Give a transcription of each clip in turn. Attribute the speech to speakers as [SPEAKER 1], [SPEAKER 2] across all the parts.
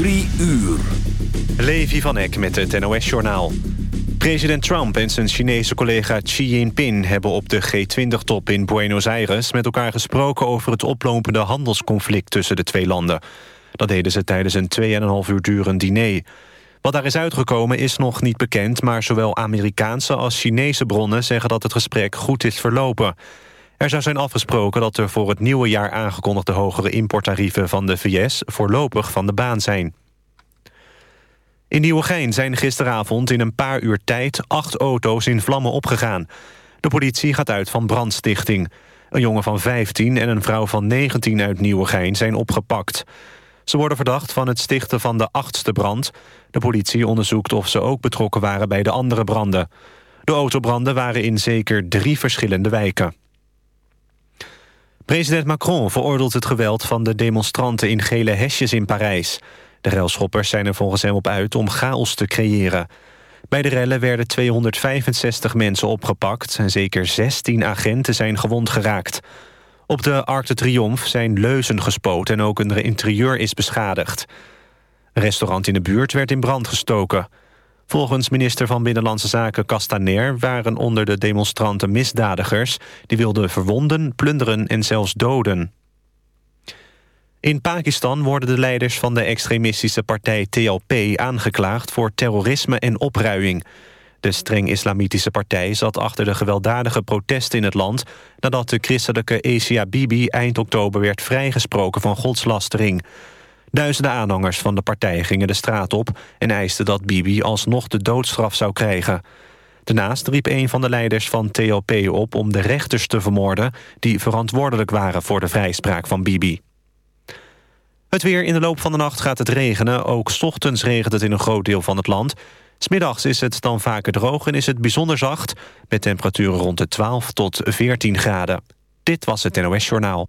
[SPEAKER 1] Drie uur.
[SPEAKER 2] Levi van Eck met het NOS-journaal. President Trump en zijn Chinese collega Xi Jinping... hebben op de G20-top in Buenos Aires met elkaar gesproken... over het oplopende handelsconflict tussen de twee landen. Dat deden ze tijdens een 2,5 uur durend diner. Wat daar is uitgekomen is nog niet bekend... maar zowel Amerikaanse als Chinese bronnen zeggen dat het gesprek goed is verlopen... Er zou zijn afgesproken dat er voor het nieuwe jaar aangekondigde hogere importtarieven van de VS voorlopig van de baan zijn. In Nieuwegein zijn gisteravond in een paar uur tijd acht auto's in vlammen opgegaan. De politie gaat uit van brandstichting. Een jongen van 15 en een vrouw van 19 uit Nieuwegein zijn opgepakt. Ze worden verdacht van het stichten van de achtste brand. De politie onderzoekt of ze ook betrokken waren bij de andere branden. De autobranden waren in zeker drie verschillende wijken. President Macron veroordeelt het geweld van de demonstranten in gele hesjes in Parijs. De relschoppers zijn er volgens hem op uit om chaos te creëren. Bij de rellen werden 265 mensen opgepakt... en zeker 16 agenten zijn gewond geraakt. Op de Arc de Triomphe zijn leuzen gespoten... en ook een interieur is beschadigd. Een restaurant in de buurt werd in brand gestoken. Volgens minister van Binnenlandse Zaken Castaner... waren onder de demonstranten misdadigers... die wilden verwonden, plunderen en zelfs doden. In Pakistan worden de leiders van de extremistische partij TLP aangeklaagd voor terrorisme en opruiing. De streng islamitische partij zat achter de gewelddadige protesten in het land... nadat de christelijke Asia Bibi eind oktober werd vrijgesproken van godslastering. Duizenden aanhangers van de partij gingen de straat op... en eisten dat Bibi alsnog de doodstraf zou krijgen. Daarnaast riep een van de leiders van TLP op om de rechters te vermoorden... die verantwoordelijk waren voor de vrijspraak van Bibi. Het weer in de loop van de nacht gaat het regenen. Ook s ochtends regent het in een groot deel van het land. Smiddags is het dan vaker droog en is het bijzonder zacht... met temperaturen rond de 12 tot 14 graden. Dit was het NOS Journaal.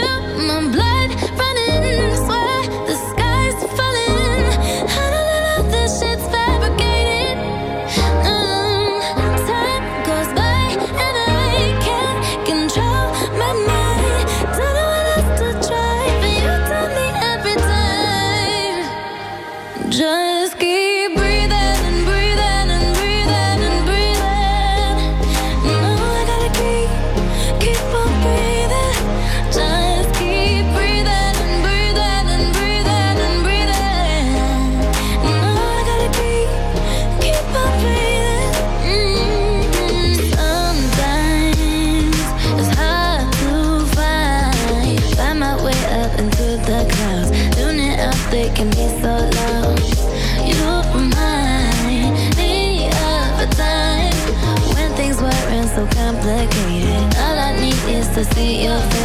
[SPEAKER 3] see your face.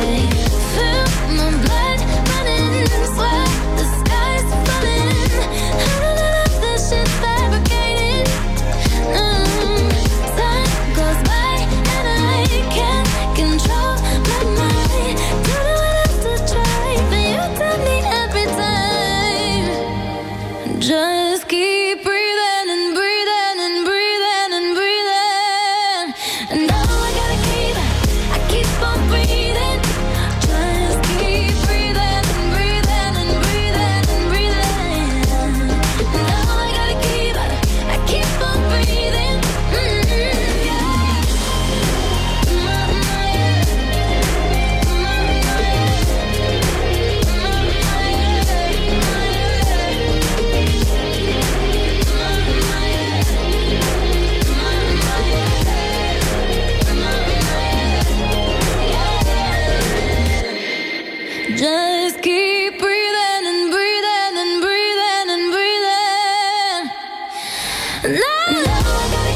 [SPEAKER 3] No.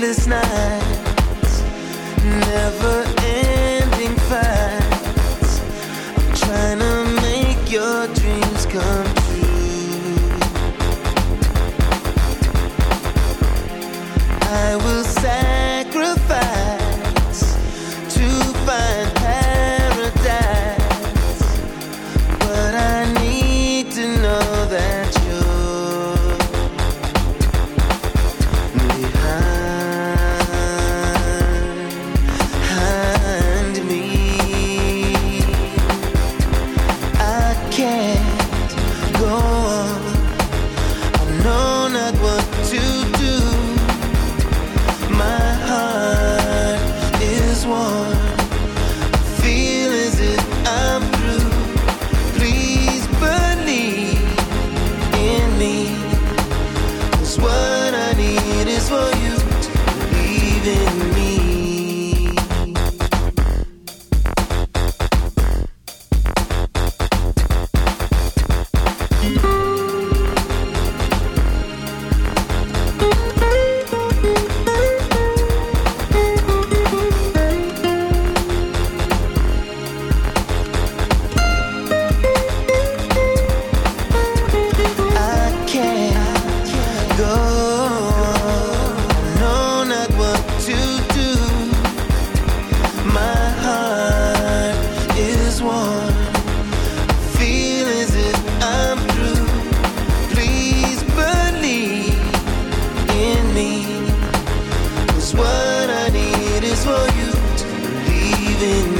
[SPEAKER 4] sleepless nights,
[SPEAKER 5] living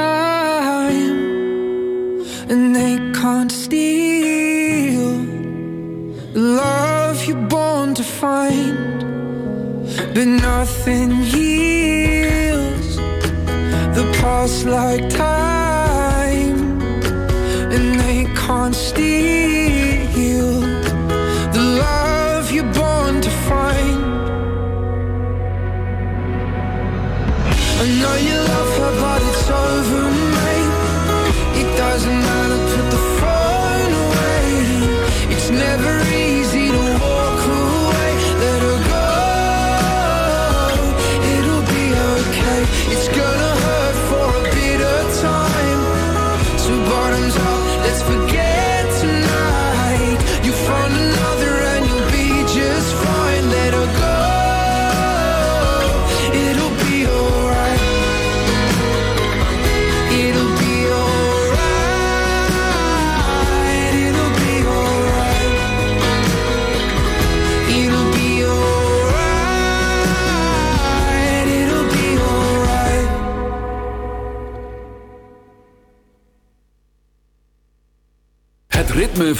[SPEAKER 6] time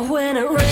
[SPEAKER 7] when it rains.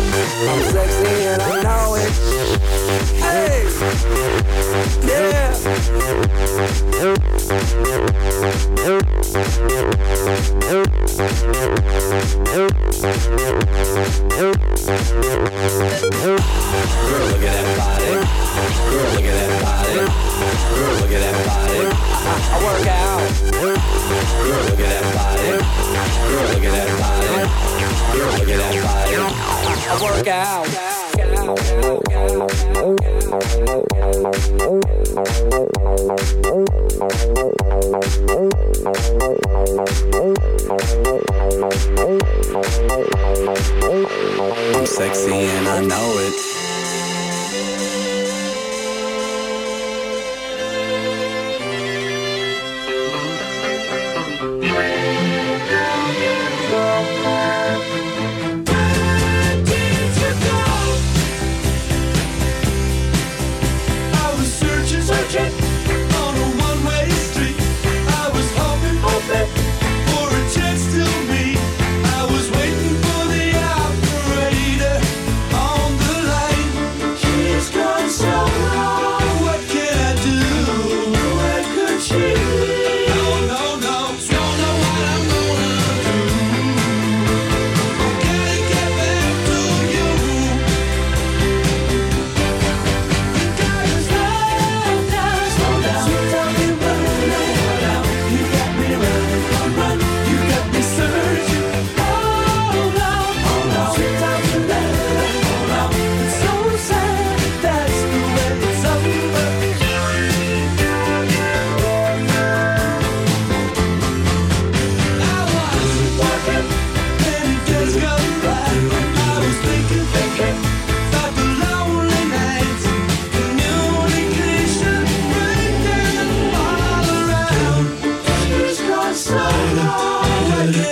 [SPEAKER 7] I'm sexy and I know it. Hey. Yeah. Girl, look at that body. Girl, look at that body. Girl, look at that body. I, I, work out. Work out.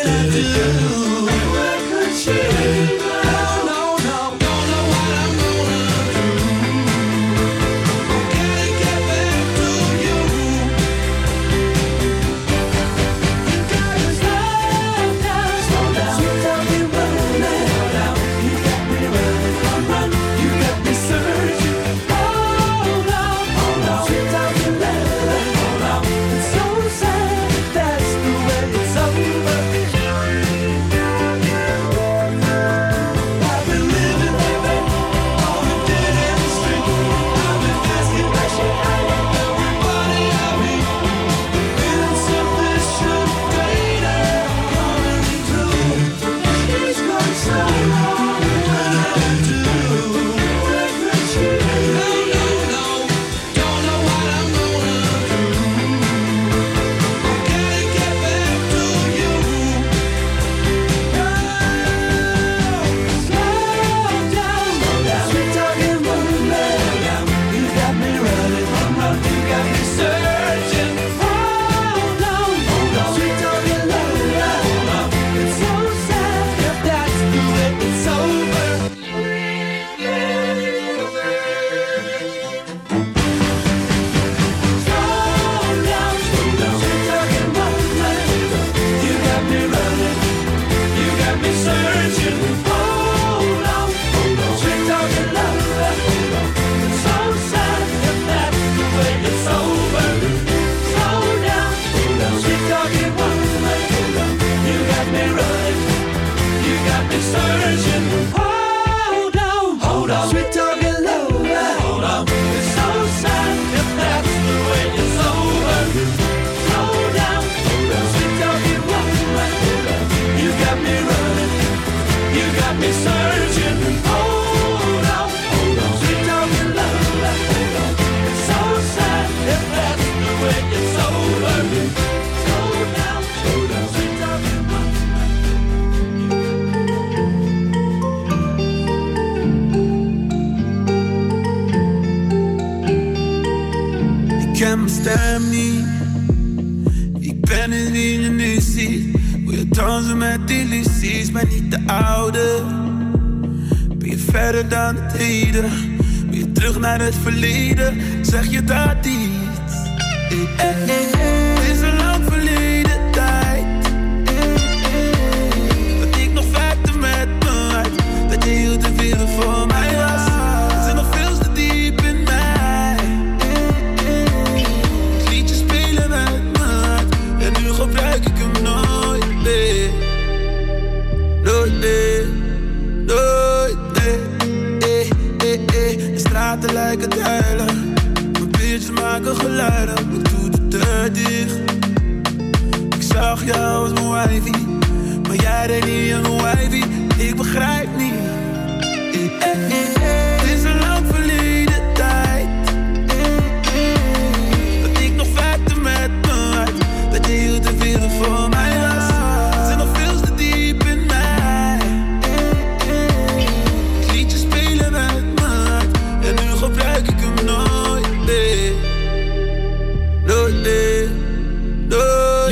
[SPEAKER 7] I
[SPEAKER 8] do?
[SPEAKER 9] Verder dan het heden? Je terug naar het verleden? Zeg je dat iets? Ik dicht. Ik zag jou als mijn wifey. Maar jij deed niet aan mijn wifey. Ik begrijp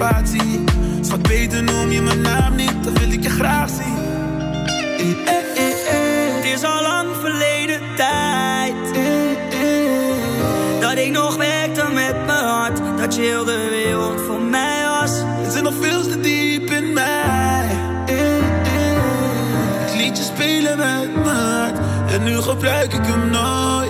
[SPEAKER 9] spatie. Schat, beter noem je mijn naam niet, dan wil ik je graag zien.
[SPEAKER 10] Het is al lang verleden tijd. Dat ik nog werkte met mijn hart. Dat je heel de wereld voor mij was.
[SPEAKER 9] Het zit nog veel te diep in mij. Het liedje spelen met mijn hart. En nu gebruik ik hem nooit